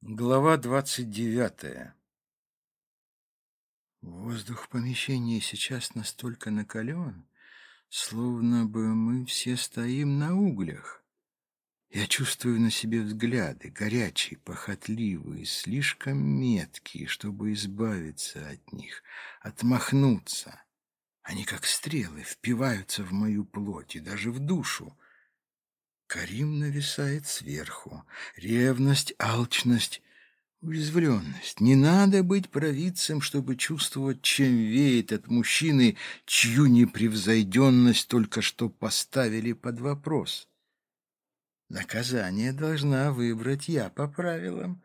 Глава двадцать девятая Воздух в помещении сейчас настолько накален, словно бы мы все стоим на углях. Я чувствую на себе взгляды, горячие, похотливые, слишком меткие, чтобы избавиться от них, отмахнуться. Они, как стрелы, впиваются в мою плоть и даже в душу. Карим нависает сверху. Ревность, алчность, уязвленность. Не надо быть провидцем, чтобы чувствовать, чем веет от мужчины, чью непревзойденность только что поставили под вопрос. Наказание должна выбрать я по правилам.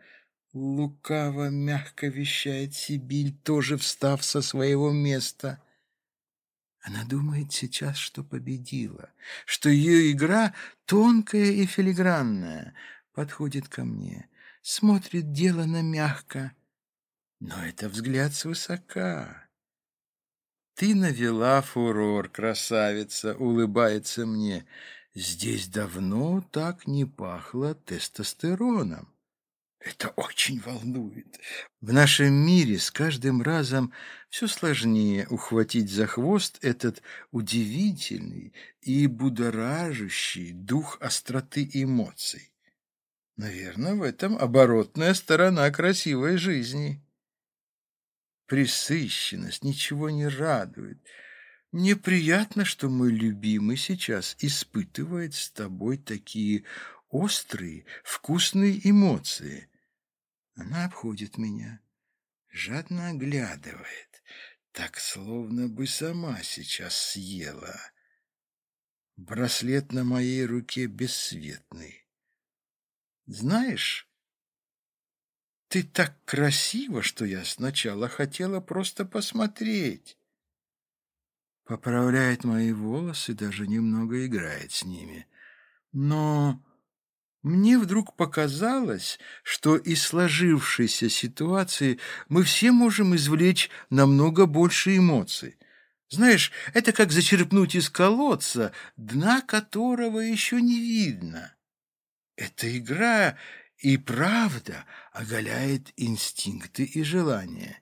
Лукаво мягко вещает Сибиль, тоже встав со своего места. Она думает сейчас, что победила, что ее игра тонкая и филигранная, подходит ко мне, смотрит делано мягко. Но это взгляд свысока. Ты навела фурор, красавица, улыбается мне. Здесь давно так не пахло тестостероном. Это очень волнует. В нашем мире с каждым разом все сложнее ухватить за хвост этот удивительный и будоражащий дух остроты эмоций. Наверное, в этом оборотная сторона красивой жизни. Присыщенность ничего не радует. Мне приятно, что мой любимый сейчас испытывает с тобой такие острые, вкусные эмоции – она обходит меня, жадно оглядывает, так словно бы сама сейчас съела. Браслет на моей руке бесцветный. Знаешь, ты так красиво, что я сначала хотела просто посмотреть. Поправляет мои волосы, даже немного играет с ними. Но мне вдруг показалось, что из сложившейся ситуации мы все можем извлечь намного больше эмоций. Знаешь, это как зачерпнуть из колодца, дна которого еще не видно. Эта игра и правда оголяет инстинкты и желания.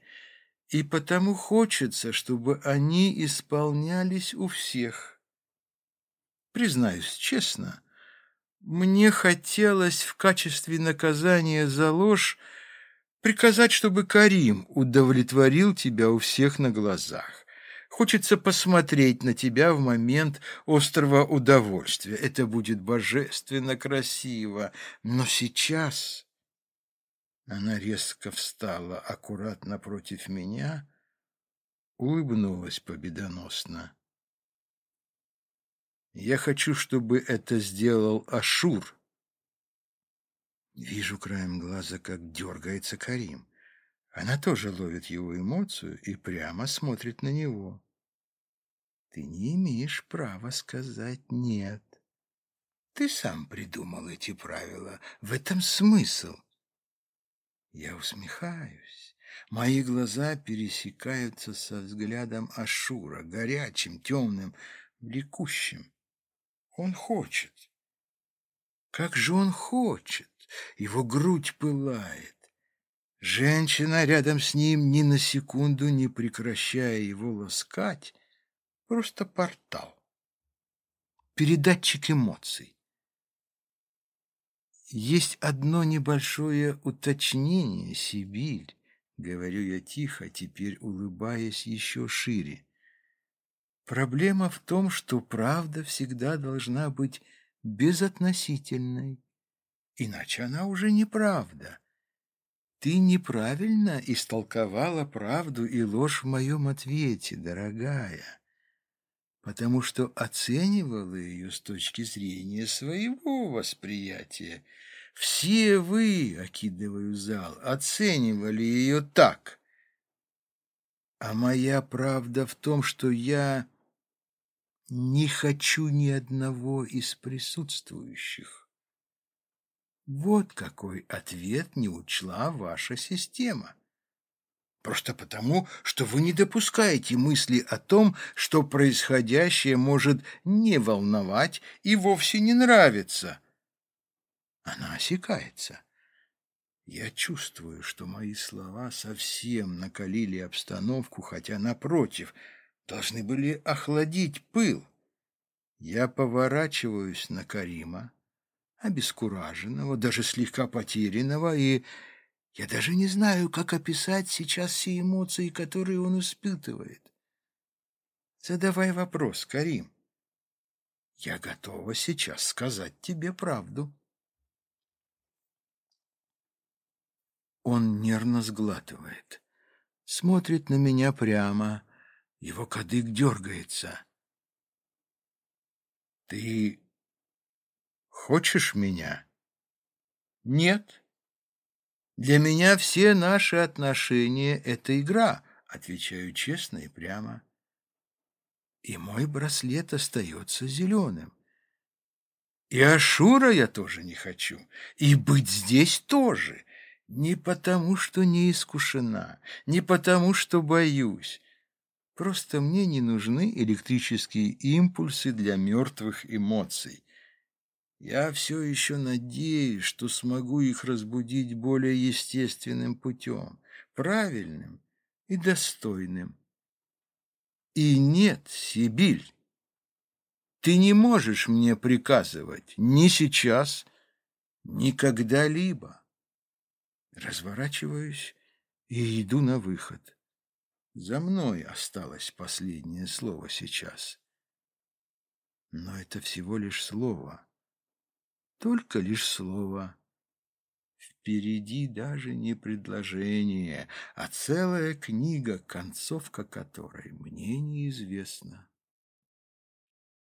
И потому хочется, чтобы они исполнялись у всех. Признаюсь честно, мне хотелось в качестве наказания за ложь приказать, чтобы Карим удовлетворил тебя у всех на глазах. Хочется посмотреть на тебя в момент острого удовольствия. Это будет божественно красиво. Но сейчас... Она резко встала аккуратно против меня, улыбнулась победоносно. Я хочу, чтобы это сделал Ашур. Вижу краем глаза, как дергается Карим. Она тоже ловит его эмоцию и прямо смотрит на него. Ты не имеешь права сказать «нет». Ты сам придумал эти правила. В этом смысл. Я усмехаюсь. Мои глаза пересекаются со взглядом Ашура, горячим, темным, влекущим. Он хочет. Как же он хочет! Его грудь пылает. Женщина рядом с ним ни на секунду не прекращая его ласкать. Просто портал. Передатчик эмоций. Есть одно небольшое уточнение, Сибирь, говорю я тихо, теперь улыбаясь еще шире. Проблема в том, что правда всегда должна быть безотносительной, иначе она уже неправда. Ты неправильно истолковала правду и ложь в моем ответе, дорогая, потому что оценивала ее с точки зрения своего восприятия. Все вы, окидываю зал, оценивали ее так. А моя правда в том, что я не хочу ни одного из присутствующих. Вот какой ответ не учла ваша система. Просто потому, что вы не допускаете мысли о том, что происходящее может не волновать и вовсе не нравиться. Она осекается. Я чувствую, что мои слова совсем накалили обстановку, хотя, напротив, должны были охладить пыл. Я поворачиваюсь на Карима, обескураженного, даже слегка потерянного, и я даже не знаю, как описать сейчас все эмоции, которые он испытывает. Задавай вопрос, Карим. Я готова сейчас сказать тебе правду. Он нервно сглатывает, смотрит на меня прямо, его кадык дергается. Ты хочешь меня? Нет. Для меня все наши отношения — это игра, отвечаю честно и прямо. И мой браслет остается зеленым. И Ашура я тоже не хочу, и быть здесь тоже. Не потому, что не искушена, не потому, что боюсь. Просто мне не нужны электрические импульсы для мертвых эмоций. Я все еще надеюсь, что смогу их разбудить более естественным путем, правильным и достойным. И нет, Сибиль, ты не можешь мне приказывать ни сейчас, ни когда-либо. Разворачиваюсь и иду на выход. За мной осталось последнее слово сейчас. Но это всего лишь слово. Только лишь слово. Впереди даже не предложение, а целая книга, концовка которой мне неизвестна.